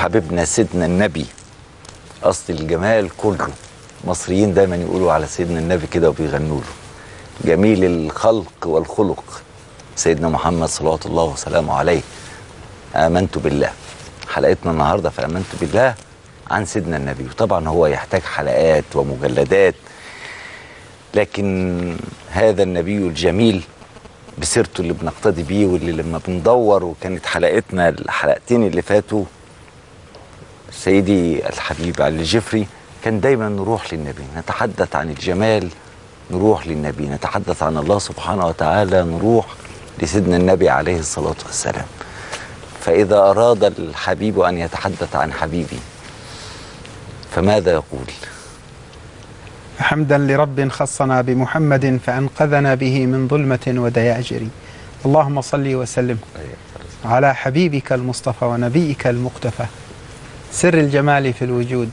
حبيبنا سيدنا النبي. اصل الجمال كله. مصريين دايما يقولوا على سيدنا النبي كده وبيغنوا له. جميل الخلق والخلق. سيدنا محمد صلوات الله وسلامه عليه. آمنت بالله. حلقتنا النهارده في آمنت بالله عن سيدنا النبي. وطبعا هو يحتاج حلقات ومجلدات. لكن هذا النبي الجميل بسيرته اللي بنقتدي بيه واللي لما بندور وكانت حلقتنا الحلقتين اللي فاتوا سيدي الحبيب علي الجفري كان دايما نروح للنبي نتحدث عن الجمال نروح للنبي نتحدث عن الله سبحانه وتعالى نروح لسيدنا النبي عليه الصلاة والسلام. فإذا أراد الحبيب أن يتحدث عن حبيبي فماذا يقول؟ حمدا لرب خصنا بمحمد فأنقذنا به من ظلمة ودياجر. اللهم صل وسلم على حبيبك المصطفى ونبيك المقتفى. سر الجمال في الوجود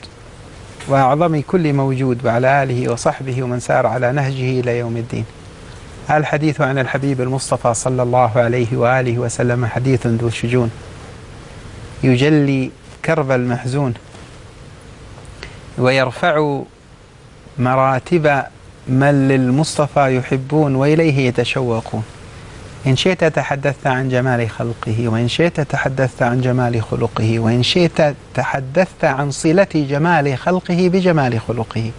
وأعظم كل موجود وعلى آله وصحبه ومن سار على نهجه إلى يوم الدين. الحديث عن الحبيب المصطفى صلى الله عليه وآله وسلم حديث ذو شجون يجلي كرب المحزون ويرفع مراتب من للمصطفى يحبون وإليه يتشوقون. إن شئت تحدثت عن جمال خلقه وإن شئت تحدثت عن جمال خلقه وإن شئت تحدثت عن صلة جمال خلقه بجمال خلقه.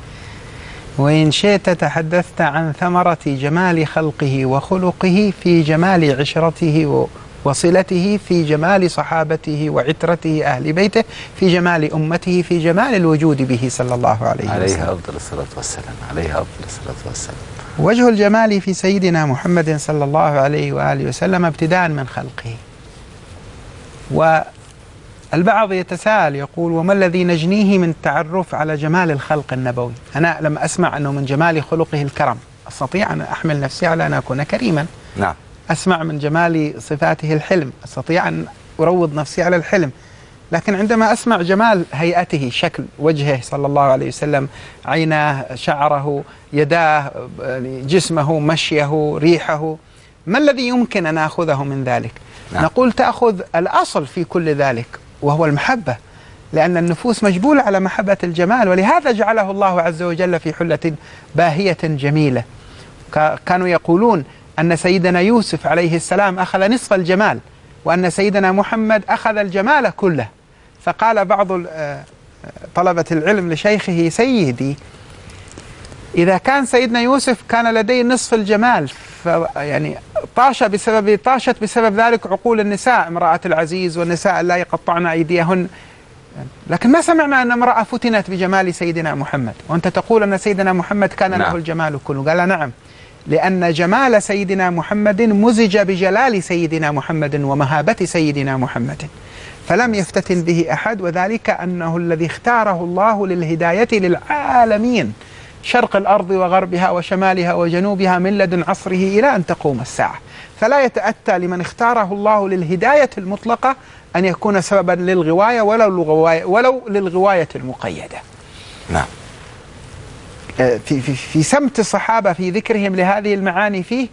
وإن شئت تحدثت عن ثمرة جمال خلقه وخلقه في جمال عشرته وصلته في جمال صحابته وعترته أهل بيته في جمال أمته في جمال الوجود به صلى الله عليه عليه وسلم أفضل الصلاة والسلام عليه أفضل الصلاة والسلام. وجه الجمال في سيدنا محمد صلى الله عليه وآله وسلم ابتداء من خلقه. والبعض يتساءل يقول وما الذي نجنيه من التعرف على جمال الخلق النبوي؟ أنا لما أسمع أنه من جمال خلقه الكرم. أستطيع أن أحمل نفسي على أن أكون كريما. نعم. أسمع من جمال صفاته الحلم. أستطيع أن أروض نفسي على الحلم. لكن عندما أسمع جمال هيئته شكل وجهه صلى الله عليه وسلم عيناه شعره يداه جسمه مشيه ريحه ما الذي يمكن أن أخذه من ذلك؟ نعم. نقول تأخذ الأصل في كل ذلك وهو المحبة لأن النفوس مجبولة على محبة الجمال ولهذا جعله الله عز وجل في حلة باهية جميلة. كا- كانوا يقولون أن سيدنا يوسف عليه السلام أخذ نصف الجمال وأن سيدنا محمد أخذ الجمال كله. فقال بعض آه، طلبة العلم لشيخه سيدي إذا كان سيدنا يوسف كان لديه نصف الجمال ف يعني طاش بسبب طاشت بسبب ذلك عقول النساء امرأة العزيز والنساء لا يقطعن أيديهن. لكن ما سمعنا أن امرأة فتنت بجمال سيدنا محمد. وأنت تقول أن سيدنا محمد كان نعم. له الجمال كله. قال نعم لأن جمال سيدنا محمد مزج بجلال سيدنا محمد ومهابة سيدنا محمد. فلم يفتتن به أحد وذلك أنه الذي اختاره الله للهداية للعالمين شرق الأرض وغربها وشمالها وجنوبها من لدن عصره إلى أن تقوم الساعة. فلا يتأتى لمن اختاره الله للهداية المطلقة أن يكون سببا للغواية ولو للغواية, ولو للغواية المقيدة. نعم. في في في سمت الصحابة في ذكرهم لهذه المعاني فيه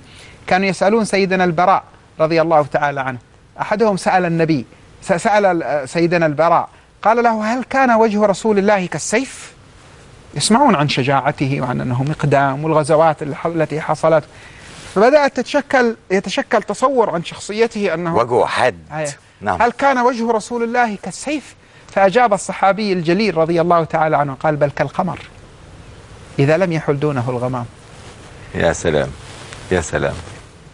كانوا يسألون سيدنا البراء رضي الله تعالى عنه. أحدهم سأل النبي س- سأل ال- سيدنا البراء قال له هل كان وجه رسول الله كالسيف؟ يسمعون عن شجاعته وعن أنه مقدام والغزوات التي حصلت. فبدأت تتشكل يتشكل تصور عن شخصيته أنه وجهه حاد أيه. نعم. هل كان وجه رسول الله كالسيف؟ فأجاب الصحابي الجليل رضي الله تعالى عنه قال بل كالقمر إذا لم يحل دونه الغمام. يا سلام. يا سلام.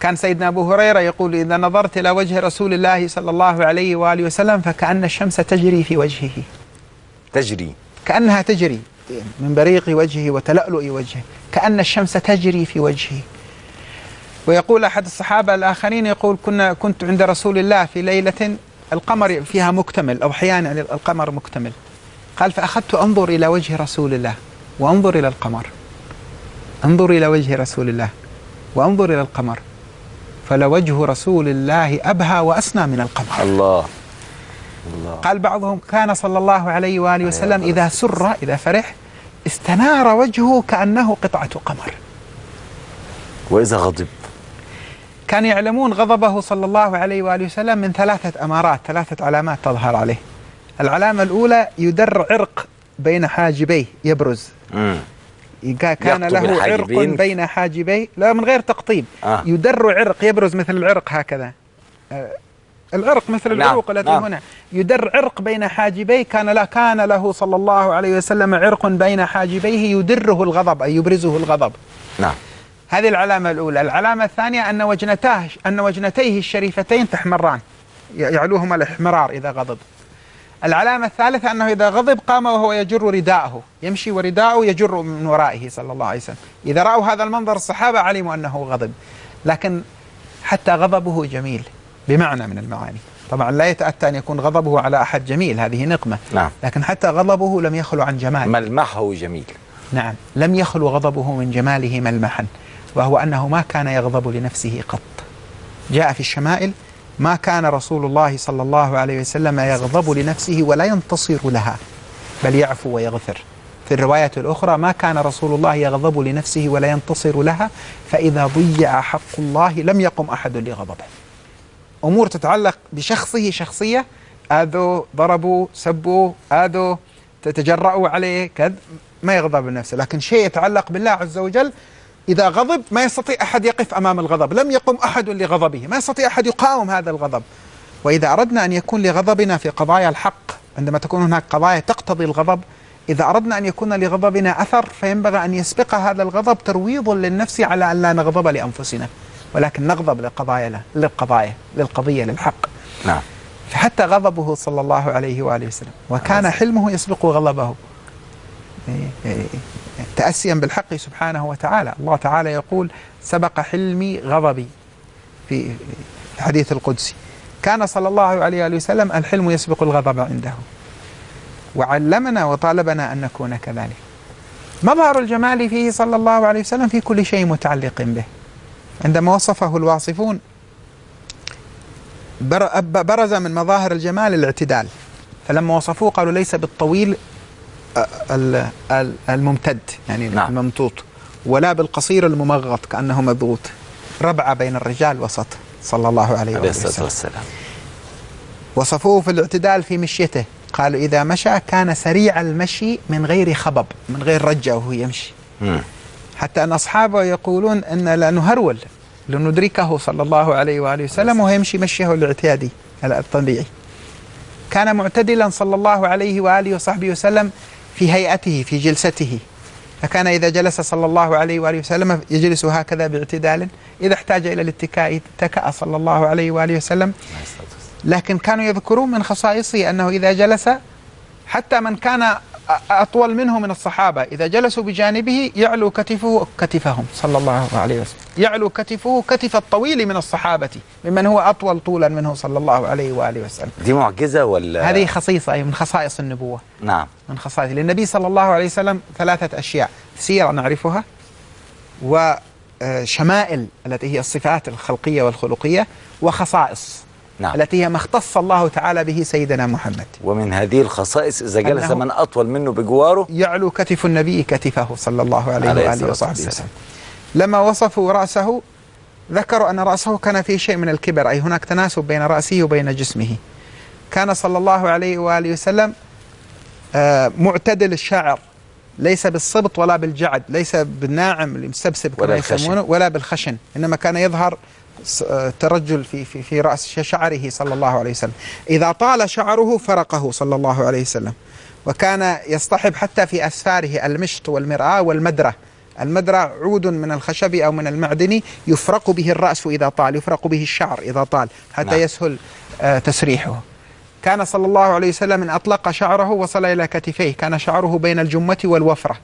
كان سيدنا أبو هريرة يقول إذا نظرت إلى وجه رسول الله صلى الله عليه وآله وسلم فكأن الشمس تجري في وجهه. تجري. كأنها تجري من بريق وجهه وتلألؤ وجهه. كأن الشمس تجري في وجهه. ويقول أحد الصحابة الآخرين يقول كنا كنت عند رسول الله في ليلة القمر فيها مكتمل أو أحيانا القمر مكتمل. قال فأخذت أنظر إلى وجه رسول الله وأنظر إلى القمر. أنظر إلى وجه رسول الله وأنظر إلى القمر. فلوجه رسول الله أبهى وأسنى من القمر الله. الله. قال بعضهم كان صلى الله عليه وآله وسلم عليه إذا سر إذا فرح استنار وجهه كأنه قطعة قمر. وإذا غضب. كان يعلمون غضبه صلى الله عليه وآله وسلم من ثلاثة أمارات ثلاثة علامات تظهر عليه. العلامة الأولى يدر عرق بين حاجبيه يبرز. مم. كا- كان له عرق. بين حاجبيه لا من غير تقطيب. آه. يدر عرق يبرز مثل العرق هكذا. آه، العرق مثل نعم، العروق التي نعم. هنا. يدر عرق بين حاجبيه كان لا كان له صلى الله عليه وسلم عرق بين حاجبيه يدره الغضب أي يبرزه الغضب. نعم. هذه العلامة الأولى. العلامة الثانية أن وجنتاه أن وجنتيه الشريفتين تحمران. يعلوهما الإحمرار إذا غضب. العلامة الثالثة أنه إذا غضب قام وهو يجر رداءه. يمشي ورداءه يجر من ورائه صلى الله عليه وسلم. إذا رأوا هذا المنظر الصحابة علموا أنه غضب. لكن حتى غضبه جميل بمعنى من المعاني. طبعا لا يتأتى أن يكون غضبه على أحد جميل هذه نقمة. نعم. لكن حتى غضبه لم يخلو عن جمال ملمحه جميل. نعم. لم يخلو غضبه من جماله ملمحا وهو أنه ما كان يغضب لنفسه قط. جاء في الشمائل ما كان رسول الله صلى الله عليه وسلم يغضب لنفسه ولا ينتصر لها بل يعفو ويغفر. في الرواية الأخرى ما كان رسول الله يغضب لنفسه ولا ينتصر لها فإذا ضيع حق الله لم يقم أحد لغضبه. أمور تتعلق بشخصه شخصية آذوا ضربوا سبوا آذوا تتجرأوا عليه كذا ما يغضب لنفسه. لكن شيء يتعلق بالله عز وجل إذا غضب ما يستطيع أحد يقف أمام الغضب. لم يقم أحد لغضبه. ما يستطيع أحد يقاوم هذا الغضب. وإذا أردنا أن يكون لغضبنا في قضايا الحق عندما تكون هناك قضايا تقتضي الغضب إذا أردنا أن يكون لغضبنا أثر فينبغي أن يسبق هذا الغضب ترويض للنفس على أن لا نغضب لأنفسنا. ولكن نغضب للقضايا للقضايا للقضية للحق. نعم. فحتى غضبه صلى الله عليه وآله وسلم. وكان حلمه يسبق غضبه. إيه، إيه، تأسيا بالحق سبحانه وتعالى. الله تعالى يقول سبق حلمي غضبي في الحديث القدسي. كان صلى الله عليه وآله وسلم الحلم يسبق الغضب عنده. وعلمنا وطالبنا أن نكون كذلك. مظهر الجمال فيه صلى الله عليه وسلم في كل شيء متعلق به. عندما وصفه الواصفون برز من مظاهر الجمال الاعتدال. فلما وصفوه قالوا ليس بالطويل الممتد يعني نعم. الممطوط ولا بالقصير الممغط كأنه مبغوط ربع بين الرجال وسط صلى الله عليه عليه وسلم. والسلام. وصفوه في الاعتدال في مشيته. قالوا إذا مشى كان سريع المشي من غير خبب من غير رجة وهو يمشي. مم. حتى أن أصحابه يقولون أن لا نهرول لندركه صلى الله عليه وآله وسلم وهو يمشي مشيه الاعتيادي الطبيعي. كان معتدلا صلى الله عليه وآله وصحبه وسلم في هيئته في جلسته. فكان إذا جلس صلى الله عليه وآله وسلم يجلس هكذا باعتدال. إذا احتاج إلى الاتكاء اتكأ صلى الله عليه وآله وسلم. لكن كانوا يذكرون من خصائصه أنه إذا جلس حتى من كان أطول منه من الصحابة. إذا جلسوا بجانبه يعلو كتفه كتفهم صلى الله عليه وسلم. يعلو كتفه كتف الطويل من الصحابة ممن هو أطول طولا منه صلى الله عليه وآله وسلم. دي معجزة ولا؟ هذه خصيصة من خصائص النبوة. نعم. من خصائص. للنبي صلى الله عليه وسلم ثلاثة أشياء. سيرة نعرفها وشمائل التي هي الصفات الخلقية والخلقية وخصائص. نعم التي هي ما اختص الله تعالى به سيدنا محمد ومن هذه الخصائص إذا جلس من أطول منه بجواره يعلو كتف النبي كتفه صلى الله عليه عليه وآله وصحبه. وسلم لما وصفوا رأسه ذكروا أن رأسه كان فيه شيء من الكبر أي هناك تناسب بين رأسه وبين جسمه كان صلى الله عليه وآله وسلم آه، معتدل الشعر ليس بالصبط ولا بالجعد ليس بالناعم المستبسب كما. يسمونه ولا بالخشن إنما كان يظهر آه، ترجل في في في رأس شعره صلى الله عليه وسلم. إذا طال شعره فرقه صلى الله عليه وسلم. وكان يصطحب حتى في أسفاره المشط والمرآة والمدرة. المدرة عود من الخشب أو من المعدن يفرق به الرأس إذا طال يفرق به الشعر إذا طال حتى نعم. يسهل آه، تسريحه. كان صلى الله عليه وسلم إن أطلق شعره وصل إلى كتفيه كان شعره بين الجمة والوفرة.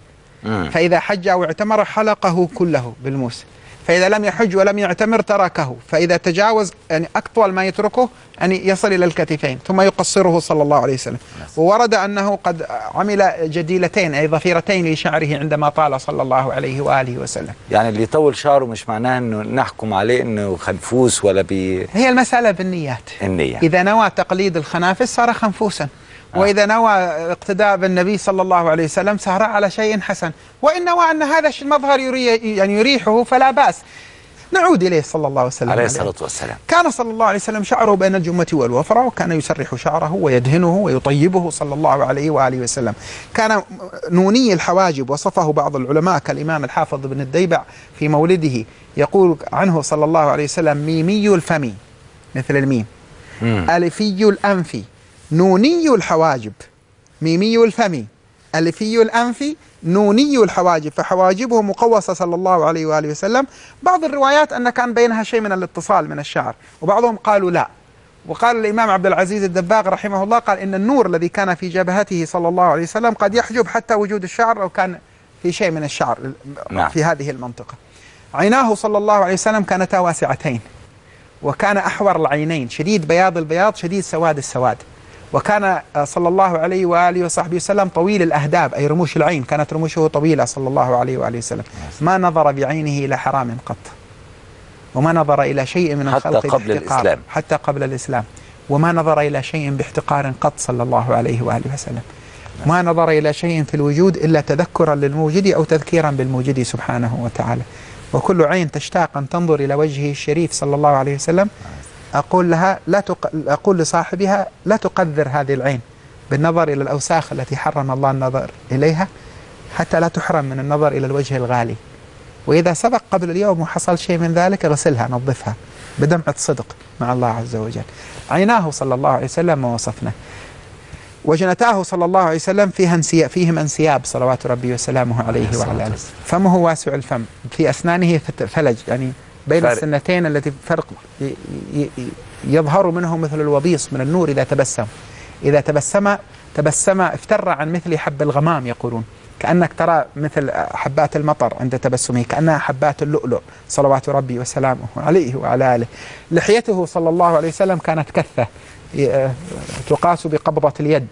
مم. فإذا حج أو اعتمر حلقه كله بالموس. فإذا لم يحج ولم يعتمر تركه. فإذا تجاوز يعني أطول ما يتركه أن يصل إلى الكتفين ثم يقصره صلى الله عليه وسلم. وورد أنه قد عمل جديلتين أي ضفيرتين لشعره عندما طال صلى الله عليه وآله وسلم. يعني اللي يطول شعره مش معناه إنه نحكم عليه إنه خنفوس ولا هي المسألة بالنيات. بالنية إذا نوى تقليد الخنافس صار خنفوسا. وإذا نوى اقتداء بالنبي صلى الله عليه وسلم سار على شيء حسن. وإن نوى أن هذا المظهر يري يعني يريحه فلا بأس. نعود إليه صلى الله وسلم. عليه عليه الصلاة والسلام. كان صلى الله عليه وسلم شعره بين الجمة والوفرة وكان يسرح شعره ويدهنه ويطيبه صلى الله عليه وآله وسلم. كان نوني الحواجب وصفه بعض العلماء كالإمام الحافظ بن الديبع في مولده يقول عنه صلى الله عليه وسلم ميمي الفم مثل الميم. ألفي الأنف. نوني الحواجب. ميمي الفم. ألفي الأنف. نوني الحواجب. فحواجبه مقوسة صلى الله عليه وآله وسلم. بعض الروايات أن كان بينها شيء من الاتصال من الشعر. وبعضهم قالوا لا. وقال الإمام عبد العزيز الدباغ رحمه الله قال إن النور الذي كان في جبهته صلى الله عليه وسلم قد يحجب حتى وجود الشعر أو كان في شيء من الشعر نعم. في هذه المنطقة. عيناه صلى الله عليه وسلم كانتا واسعتين. وكان أحور العينين. شديد بياض البياض شديد سواد السواد. وكان آه، صلى الله عليه وآله وصحبه وسلم طويل الأهداب أي رموش العين. كانت رموشه طويلة صلى الله عليه وآله وسلم. ما نظر بعينه إلى حرام قط. وما نظر إلى شيء من حتى الخلق قبل باحتقار. الإسلام. حتى قبل الإسلام. وما نظر إلى شيء باحتقار قط صلى الله عليه وآله وسلم. ما نظر إلى شيء في الوجود إلا تذكرا للموجد أو تذكيرا بالموجد سبحانه وتعالى. وكل عين تشتاق أن تنظر إلى وجهه الشريف صلى الله عليه وسلم. أقول لها لا تق... أقول لصاحبها لا تقذر هذه العين بالنظر إلى الأوساخ التي حرم الله النظر إليها حتى لا تحرم من النظر إلى الوجه الغالي. وإذا سبق قبل اليوم وحصل شيء من ذلك غسلها نظفها بدمعة صدق مع الله عز وجل. عيناه صلى الله عليه وسلم ما وصفنا وجنتاه صلى الله عليه وسلم فيها انسياب فيهما انسياب صلوات ربي وسلامه عليه وعلى آله. فمه واسع الفم. في أسنانه فلج يعني بين فرق. السنتين التي فرق يظهر منه مثل الوبيص من النور إذا تبسم. إذا تبسم تبسم افتر عن مثل حب الغمام يقولون. كأنك ترى مثل حبات المطر عند تبسمه كأنها حبات اللؤلؤ صلوات ربي وسلامه عليه وعلى آله. لحيته صلى الله عليه وسلم كانت كثة ي- تقاس بقبضة اليد.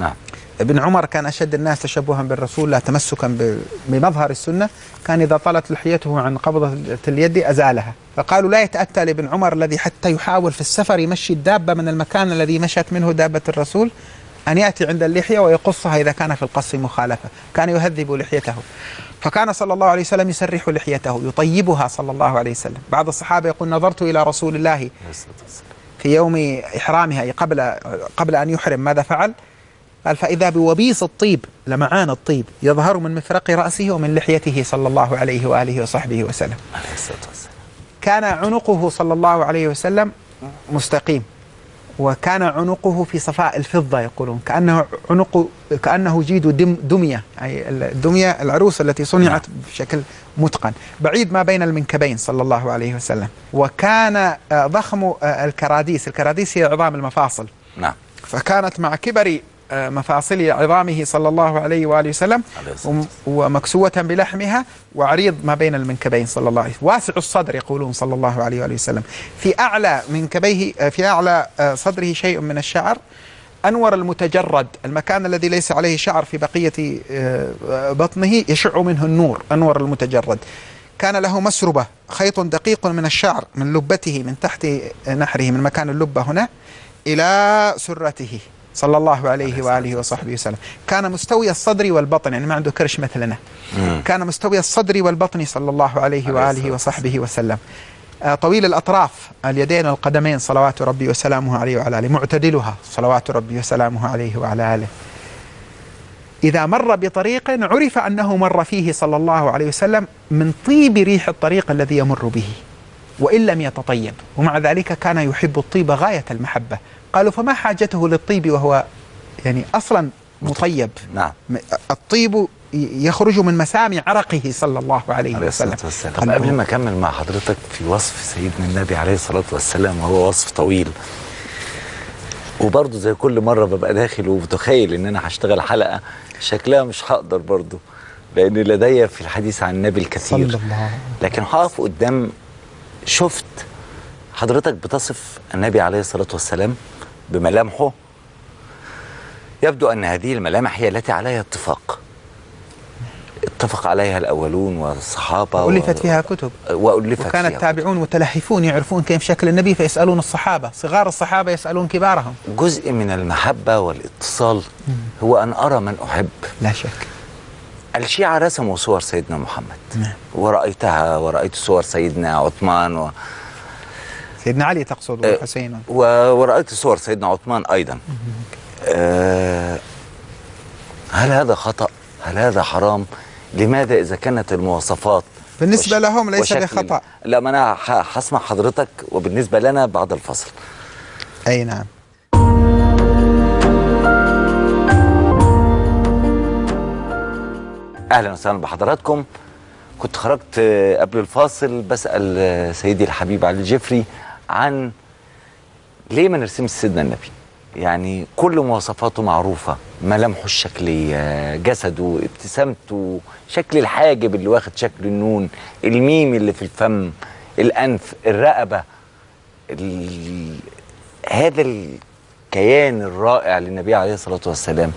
نعم. ابن عمر كان أشد الناس تشبها بالرسول لا تمسكا بمظهر السنة. كان إذا طالت لحيته عن قبضة اليد أزالها. فقالوا لا يتأتى لابن عمر الذي حتى يحاول في السفر يمشي الدابة من المكان الذي مشت منه دابة الرسول أن يأتي عند اللحية ويقصها إذا كان في القص مخالفة. كان يهذب لحيته. فكان صلى الله عليه وسلم يسرح لحيته يطيبها صلى الله عليه وسلم. بعض الصحابة يقول نظرت إلى رسول الله. في يوم إحرامها قبل قبل أن يحرم. ماذا فعل؟ قال فإذا بوبيص الطيب لمعان الطيب يظهر من مفرق رأسه ومن لحيته صلى الله عليه وآله وصحبه وسلم. عليه الصلاة والسلام. كان عنقه صلى الله عليه وسلم مستقيم وكان عنقه في صفاء الفضة يقولون كأنه عنق كأنه جيد دم دمية أي الدمية العروس التي صنعت بشكل متقن بعيد ما بين المنكبين صلى الله عليه وسلم وكان آه، ضخم آه، الكراديس الكراديس هي عظام المفاصل. نعم. فكانت مع كبر مفاصل عظامه صلى الله عليه وآله وسلم ومكسوة بلحمها وعريض ما بين المنكبين صلى الله عليه وسلم. واسع الصدر يقولون صلى الله عليه وآله وسلم. في أعلى منكبيه في أعلى آه، صدره شيء من الشعر أنور المتجرد المكان الذي ليس عليه شعر في بقية آه، بطنه يشع منه النور أنور المتجرد. كان له مسربة خيط دقيق من الشعر من لبته من تحت نحره من مكان اللبة هنا إلى سرته. صلى الله عليه وآله وصحبه وسلم. كان مستوي الصدر والبطن يعني ما عنده كرش مثلنا. كان مستوي الصدر والبطن صلى الله عليه وآله وصحبه وسلم. آه، طويل الأطراف اليدين والقدمين صلوات ربي وسلامه عليه وعلى آله. معتدلها صلوات ربي وسلامه عليه وعلى آله. إذا مر بطريق عرف أنه مر فيه صلى الله عليه وسلم من طيب ريح الطريق الذي يمر به وإن لم يتطيب. ومع ذلك كان يحب الطيب غاية المحبة. قالوا فما حاجته للطيب وهو يعني أصلا مطيب. نعم. الطيب يخرج من مسامع عرقه صلى الله عليه عليه وسلم. طب. قبل ما أكمل مع حضرتك في وصف سيدنا النبي عليه الصلاة والسلام وهو وصف طويل. وبرضه زي كل مرة ببقى داخل ومتخيل إن أنا هشتغل حلقة شكلها مش هقدر برضه لأن لدي في الحديث عن النبي الكثير. صلى الله لكن هقف قدام شفت حضرتك بتصف النبي عليه الصلاة والسلام؟ بملامحه. يبدو أن هذه الملامح هي التي عليها اتفاق. اتفق عليها الأولون والصحابة ألفت فيها كتب. وألفت وكان التابعون متلهفون يعرفون كيف شكل النبي فيسألون الصحابة. صغار الصحابة يسألون كبارهم. جزء من المحبة والاتصال هو أن أرى من أحب. لا شك. الشيعة رسموا صور سيدنا محمد. نعم. ورأيتها ورأيت صور سيدنا عثمان و... سيدنا علي تقصد آه، والحسين و... ورأيت صور سيدنا عثمان أيضا. أه... هل هذا خطأ؟ هل هذا حرام؟ لماذا إذا كانت المواصفات بالنسبة وش- لهم ليس وشكل- بخطأ. لا ما أنا ح- هسمع حضرتك وبالنسبة لنا بعد الفصل. أي نعم. أهلا وسهلا بحضراتكم. كنت خرجت قبل الفاصل بسأل آه، سيدي الحبيب علي الجفري عن ليه ما نرسمش سيدنا النبي؟ يعني كل مواصفاته معروفة ملامحه الشكلية جسده ابتسامته شكل الحاجب اللي واخد شكل النون الميم اللي في الفم الأنف الرقبة. ال... هذا الكيان الرائع للنبي عليه الصلاة والسلام.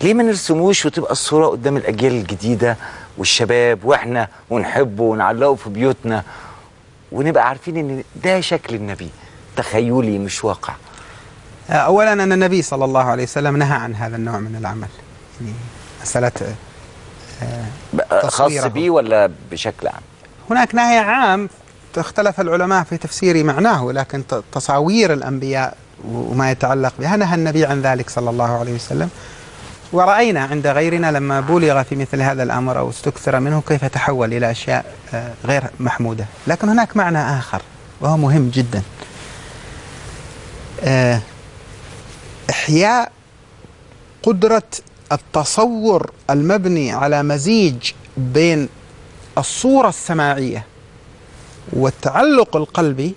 ليه ما نرسموش وتبقى الصورة قدام الأجيال الجديدة والشباب وإحنا ونحبه ونعلقه في بيوتنا؟ ونبقى عارفين إن ده شكل النبي. تخيلي مش واقع. أولا أن النبي صلى الله عليه وسلم نهى عن هذا النوع من العمل. يعني مسألة بقى خاص تصويره. بيه ولا بشكل عام؟ هناك نهي عام اختلف العلماء في تفسير معناه لكن تصاوير الأنبياء وما يتعلق بها. نهى النبي عن ذلك صلى الله عليه وسلم. ورأينا عند غيرنا لما بولغ في مثل هذا الأمر أو استكثر منه كيف تحول إلى أشياء آه، غير محمودة. لكن هناك معنى آخر وهو مهم جدا. آه، إحياء قدرة التصور المبني على مزيج بين الصورة السماعية والتعلق القلبي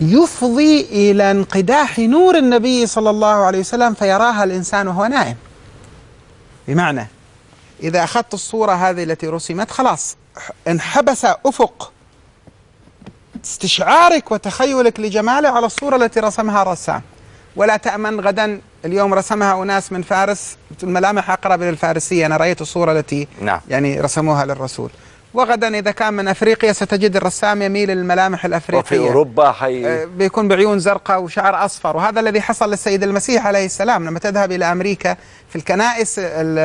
يفضي إلى انقداح نور النبي صلى الله عليه وسلم فيراها الإنسان وهو نائم. بمعنى إذا أخذت الصورة هذه التي رسمت خلاص انحبس أفق استشعارك وتخيلك لجماله على الصورة التي رسمها الرسام ولا تأمن غدا اليوم رسمها أناس من فارس الملامح أقرب إلى الفارسية. أنا رأيت الصورة التي نعم. يعني رسموها للرسول. وغدا إذا كان من أفريقيا ستجد الرسام يميل للملامح الأفريقية. وفي أوروبا حي... آه، بيكون بعيون زرقاء وشعر أصفر. وهذا الذي حصل للسيد المسيح عليه السلام. لما تذهب إلى أمريكا في الكنائس ال-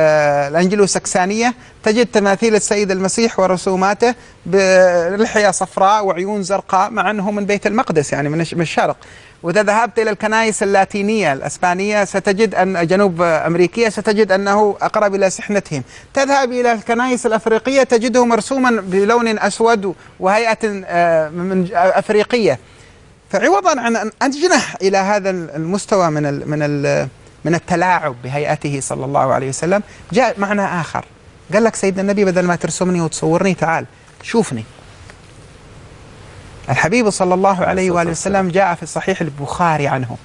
الانجلو سكسانيه تجد تماثيل السيد المسيح ورسوماته بلحيه صفراء وعيون زرقاء مع أنه من بيت المقدس يعني من الشرق. وإذا ذهبت إلى الكنائس اللاتينية الأسبانية ستجد أن جنوب أمريكية ستجد أنه أقرب إلى سحنتهم. تذهب إلى الكنائس الأفريقية تجده مرسوما بلون أسود وهيئة آه، من أفريقية. فعوضا عن أن اجنح إلى هذا المستوى من من من التلاعب بهيئته صلى الله عليه وسلم جاء معنى آخر. قال لك سيدنا النبي بدل ما ترسمني وتصورني تعال شوفني. الحبيب صلى الله عليه وآله وسلم جاء في صحيح البخاري عنه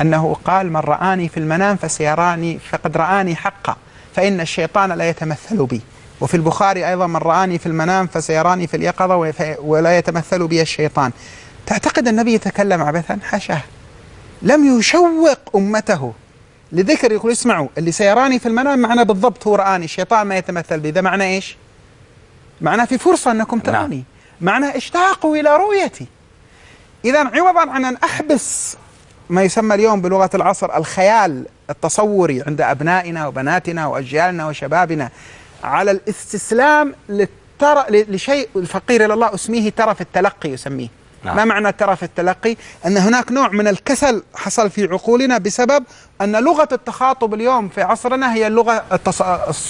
أنه قال من رآني في المنام فسيراني فقد رآني حقا فإن الشيطان لا يتمثل بي. وفي البخاري أيضا من رآني في المنام فسيراني في اليقظة ولا يتمثل بي الشيطان. تعتقد النبي يتكلم عبثا؟ حاشاه لم يشوق أمته لذكر يقول اسمعوا اللي سيراني في المنام معنى بالضبط هو رآني الشيطان ما يتمثل بي. ده معنى إيش؟ معنى في فرصة أنكم نعم. معنى اشتاقوا إلى رؤيتي إذا عوضا عن أن أحبس ما يسمى اليوم بلغة العصر الخيال التصوري عند أبنائنا وبناتنا وأجيالنا وشبابنا على الاستسلام للتر... لشيء الفقير إلى الله اسميه ترف التلقي يسميه نعم. ما معنى ترف التلقي؟ أن هناك نوع من الكسل حصل في عقولنا بسبب أن لغة التخاطب اليوم في عصرنا هي اللغة التص...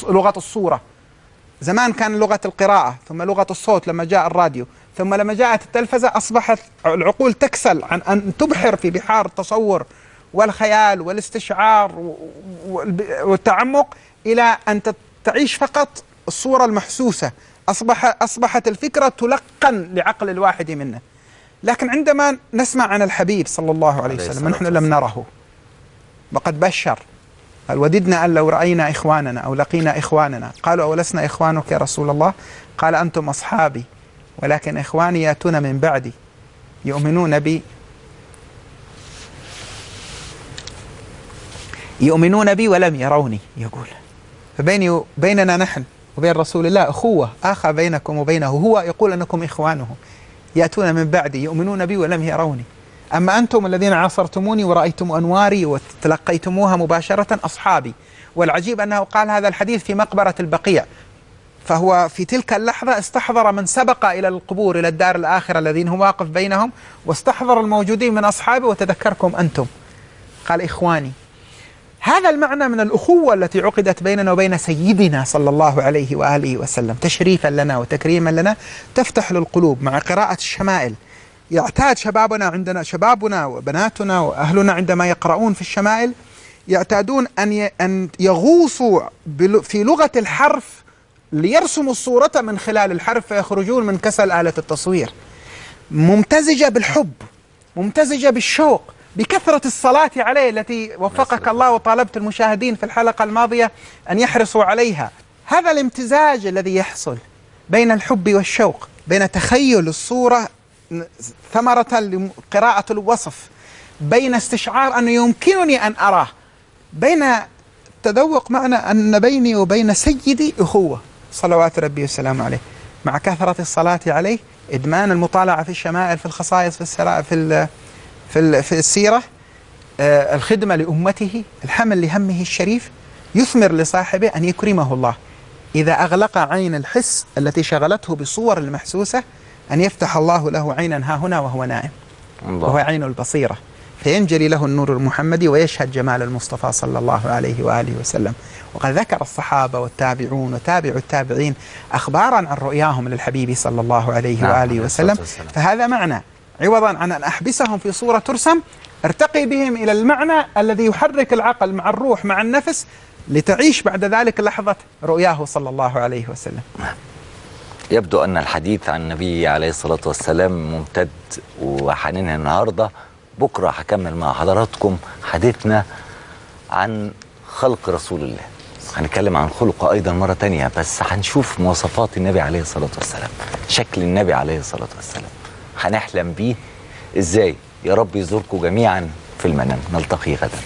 لغة الصورة زمان كان لغة القراءة ثم لغة الصوت لما جاء الراديو ثم لما جاءت التلفزة أصبحت العقول تكسل عن أن تبحر في بحار التصور والخيال والاستشعار والتعمق إلى أن تعيش فقط الصورة المحسوسة. أصبح أصبحت الفكرة تلقن لعقل الواحد منا لكن عندما نسمع عن الحبيب صلى الله عليه وسلم نحن لم نره. وقد بشر. قال وددنا أن لو رأينا إخواننا أو لقينا إخواننا. قالوا أولسنا إخوانك يا رسول الله؟ قال أنتم أصحابي ولكن إخواني يأتون من بعدي يؤمنون بي. يؤمنون بي ولم يروني. يقول فبيني بيننا نحن وبين رسول الله أخوة آخى بينكم وبينه هو يقول أنكم إخوانه يأتون من بعدي يؤمنون بي ولم يروني. أما أنتم الذين عاصرتموني ورأيتم أنواري وتلقيتموها مباشرة أصحابي. والعجيب أنه قال هذا الحديث في مقبرة البقيع. فهو في تلك اللحظة استحضر من سبق إلى القبور إلى الدار الآخرة الذين هم واقف بينهم واستحضر الموجودين من أصحابه وتذكركم أنتم. قال إخواني هذا المعنى من الأخوة التي عقدت بيننا وبين سيدنا صلى الله عليه وآله وسلم. تشريفا لنا وتكريما لنا تفتح للقلوب مع قراءة الشمائل. يعتاد شبابنا عندنا شبابنا وبناتنا وأهلنا عندما يقرؤون في الشمائل يعتادون أن أن يغوصوا في لغة الحرف ليرسموا الصورة من خلال الحرف فيخرجون من كسل آلة التصوير. ممتزجة بالحب ممتزجة بالشوق بكثرة الصلاة عليه التي وفقك الله وطالبت المشاهدين في الحلقة الماضية أن يحرصوا عليها. هذا الامتزاج الذي يحصل بين الحب والشوق بين تخيل الصورة ثمرة لقراءة الوصف بين استشعار أنه يمكنني أن أراه بين تذوق معنى أن بيني وبين سيدي أخوة صلوات ربي وسلامه عليه. مع كثرة الصلاة عليه إدمان المطالعة في الشمائل في الخصائص في السرا في في, في السيرة آه الخدمة لأمته الحمل لهمه الشريف يثمر لصاحبه أن يكرمه الله. إذا أغلق عين الحس التي شغلته بالصور المحسوسة أن يفتح الله له عينا ها هنا وهو نائم. الله. وهو عين البصيرة. فينجلي له النور المحمدي ويشهد جمال المصطفى صلى الله عليه وآله وسلم. وقد ذكر الصحابة والتابعون وتابع التابعين أخبارا عن رؤياهم للحبيب صلى الله عليه نعم وآله وسلم. فهذا معنى. عوضا عن أن أحبسهم في صورة ترسم ارتقي بهم إلى المعنى الذي يحرك العقل مع الروح مع النفس لتعيش بعد ذلك لحظة رؤياه صلى الله عليه وسلم. يبدو أن الحديث عن النبي عليه الصلاة والسلام ممتد وحننهي النهاردة. بكرة هكمل مع حضراتكم حديثنا عن خلق رسول الله. هنتكلم عن خلقه أيضا مرة تانية بس هنشوف مواصفات النبي عليه الصلاة والسلام شكل النبي عليه الصلاة والسلام. هنحلم بيه إزاي؟ يا رب يزوركم جميعا في المنام. نلتقي غدا.